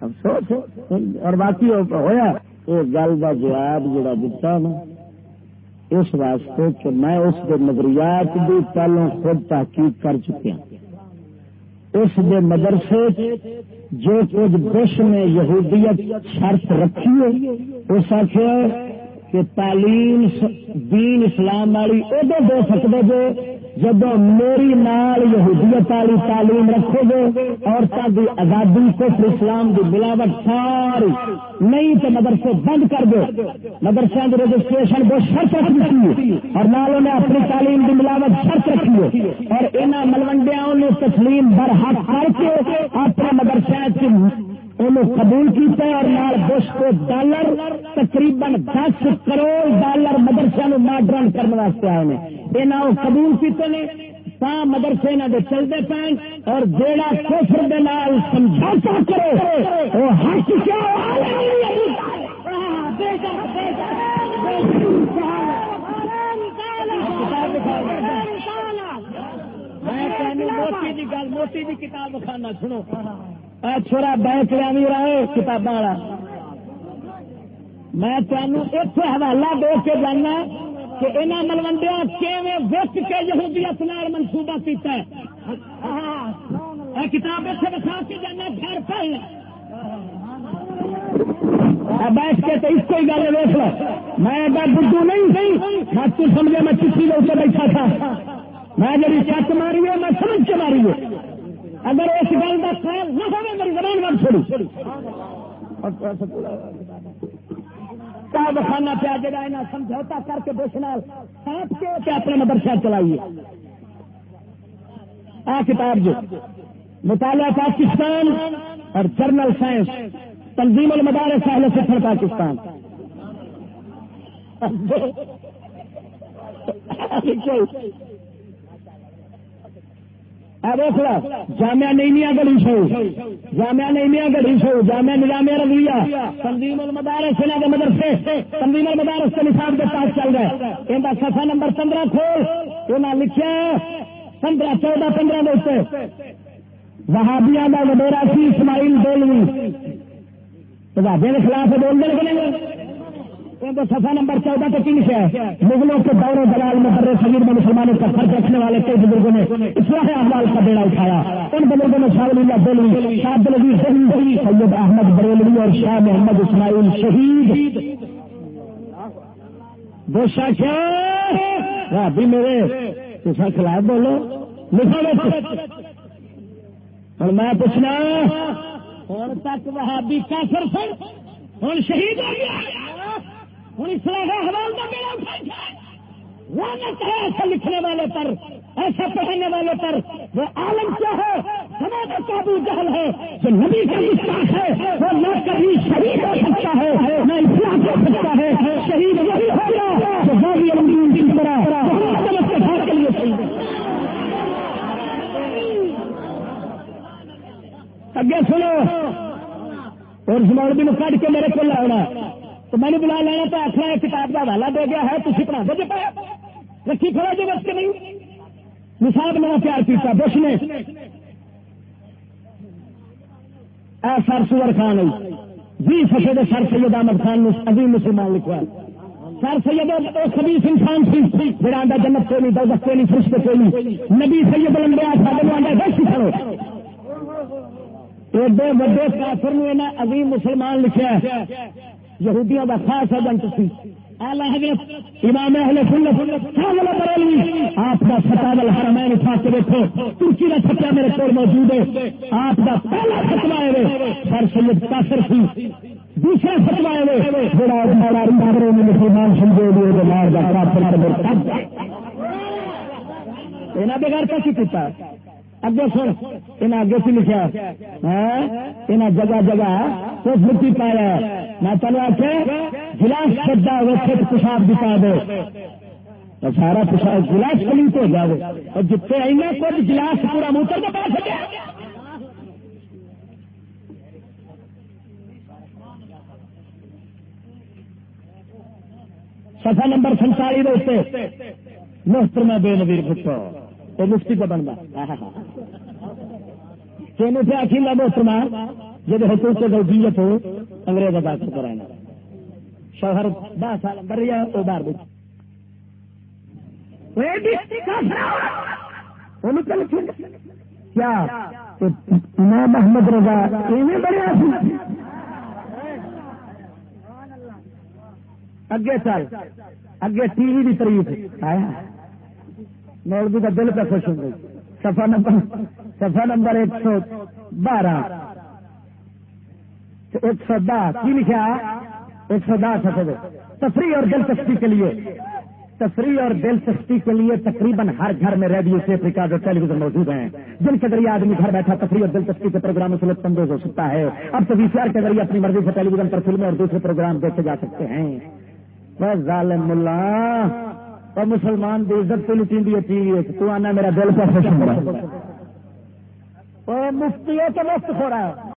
افسوس اور باقی ہوا وہ گل کا جواب جڑا دتا نا، اس واسطے کہ میں اس کے نظریات بھی پہلو خود تحقیق کر چکیا ہاں۔ اس دے مدرسے جو کچھ بش نے یہودیت شرط رکھی ہے، اس آخر کہ تعلیم دین اسلام والی ادو دے سکتے جو جب میری نال یہودیت والی تعلیم رکھو گے عورتوں کی آزادی کفر اسلام کی ملاوٹ ساری نہیں تو مدرسے بند کر دو۔ مدرسے کی رجسٹریشن بہت شرط رکھی اور نال انہیں اپنی تعلیم کی ملاوٹ شرط رکھی اور انہوں ملوڈیا تسلیم برحق کر کے اپنے مدرسے انہوں قبول کیتا ہے اور نال بش کو ڈالر، تقریباً دس کروڑ ڈالر مدرسے ماڈرن کرنے واسطے آئے ہیں یہاں قبول کیتے ہیں تا مدرسے نہ دے چلتے پے اور جیڑا کفر دے نال سمجھوتا کرو وہ حق کیا موٹی کی کتاب کھانا سنو۔ چھوڑا بینک لیا رہے کتاباں والا۔ میں تمہیں اتنے حوالہ دے کے جانا کہ انہوں ملوڈیا وچ کے یہودیت نال منصوبہ کیتا ہے۔ کتاب اتنے بسا کے جانا گھر پہ بیٹھ کے تو اس کو ہی گل ویس لو میں بدھو نہیں سی میں تو سمجھا میں چٹھی لے کے بیٹھا تھا۔ میں جی چک ماری ہے، میں سمجھ کے ماری ہے اگر اس گل کا خیال نہ ہو میری زبان بند چھوڑی بخانا پیا جگہ یہاں سمجھوتا کر کے بوشنال سانپ کے اپنے مدرسہ چلائیے آ کتاب جو۔ مطالعہ پاکستان اور جرنل سائنس، تنظیم المدار ساحل سفر پاکستان۔ جامعہ نئیمیا گلی سو۔ جامعہ نئیمیا گلی سو، جامعہ نظام رویہ تنظیم المدارس کے مدرسے، تنظیم المدارس کے نصاب کے پاس چل رہا ہے ان کا سفا نمبر پندرہ کھول۔ انہیں لکھا پندرہ، چودہ، پندرہ دوست وہابیا کا وڈیرا سی اسماعیل بولوی وہابے کے خلاف بول دیں سفا نمبر چودہ تو تین سے مغلوں کے دور دلال میں بڑے شریر میں مسلمانوں کا فرق رکھنے والے کئی بزرگوں نے اصلاح احمد کا بیڑا اٹھایا۔ ان بزرگوں میں شاہ اللہ بولوی شاہ عبدالعزی شہید سید احمد بریلوی اور شاہ محمد اسماعیل شہید۔ دو شاہ بھی میرے کسا خلاف بولو۔ لکھو اور میں پوچھنا ہوں تک وہاں بھی کافر سن؟ ہوں شہید ہو گیا؟ ہوں اسلام حوال کا میرا لانت ہے۔ ایسا لکھنے والے پر، ایسا پڑھنے والے پر۔ وہ عالم کیا ہے؟ ہمارا قابو جہل ہے، جو نبی کا وشواس ہے۔ وہ نہ کبھی شہید ہو سکتا ہے، نہ اسلام ہو سکتا ہے۔ شہید وہی ہوگا جو بابی علم کی طرح کے گھر کے لیے شہید اگے سنو۔ اور زمان بھی کٹ کے میرے کو لاؤنا۔ تو میں نے بلا لینا تو آخر کتاب کا حوالہ دے گیا ہے تھی پڑھا دے پایا۔ رکھی کھڑا جی بس کے نہیں۔ نصاب میں پیار کیا بش نے۔ اے سر سور خان جی سفے دے سر سید احمد خان نے ابھی مسلمان لکھا سر سید خبیس انسان سی جڑا آدھا جنت کو نہیں، دولت کو نہیں فرشت کو نہیں۔ نبی سید لمبے سارے آدھا دس کرو ایڈے وڈے کافر نے عظیم مسلمان لکھا یہودیوں کا خاص ایجنٹ سی۔ امام اہل سنت آپ کا فتح حرمین اٹھا کے دیکھو۔ ترکی کا فتح میرے کو موجود ہے۔ آپ کا پہلا فتوا ہے سر سید کافر سی۔ دوسرا فتوا ہے بڑا ماڑا ریمارے میں مسلمان سمجھے ہوئے مار کا کافر یہاں بغیر کیسی پیتا اگے سن ان اگے سے لکھا ان جگہ جگہ تو مٹی پایا میں چلو آخے گلاس چڈا وہ کھیت پیشاب دکھا دے۔ سارا پیشاب گلاس پلیت ہو جائے اور جتنے آئی کچھ گلاس پورا موتر کے پاس گیا۔ سفا نمبر سنتالی محتر میں بے نویر بھٹو وہ مفتی کا بننا تین سے آخی لا محترما جب حقوق زوجیت ہو، انگریز ادا کرتا رہنا شوہر دس سال اندر رہا وہ باہر بیٹھ کیا؟ امام محمد رضا بڑے اگے چل، اگے ٹی وی کی تاریف آیا؟ مولوی کا دل پہ خوش ہو گئی۔ سفا نمبر سفا نمبر ایک سو بارہ۔ ایک سو دس. کی لکھا؟ ایک سو دس سفید تفریح اور دلچسپی کے لیے. تفریح اور دلچسپی کے لیے تقریباً ہر گھر میں ریڈیو ٹیپ ریکارڈ اور ٹیلی ویژن موجود ہیں. جن کے ذریعے آدمی گھر بیٹھا تفریح اور دلچسپی کے پروگرام سے لطف اندوز ہو سکتا ہے. اب تو وی سی آر کے ذریعے اپنی مرضی سے ٹیلی ویژن پر فلمیں اور دوسرے پروگرام دیکھے جا سکتے ہیں. ظالم ملا. اور مسلمان کی عزت تو لٹی دی ٹی وی تو آنا میرا دل کا خوش ہو رہا ہے. مفتی ہے تو مفت ہو رہا ہے؟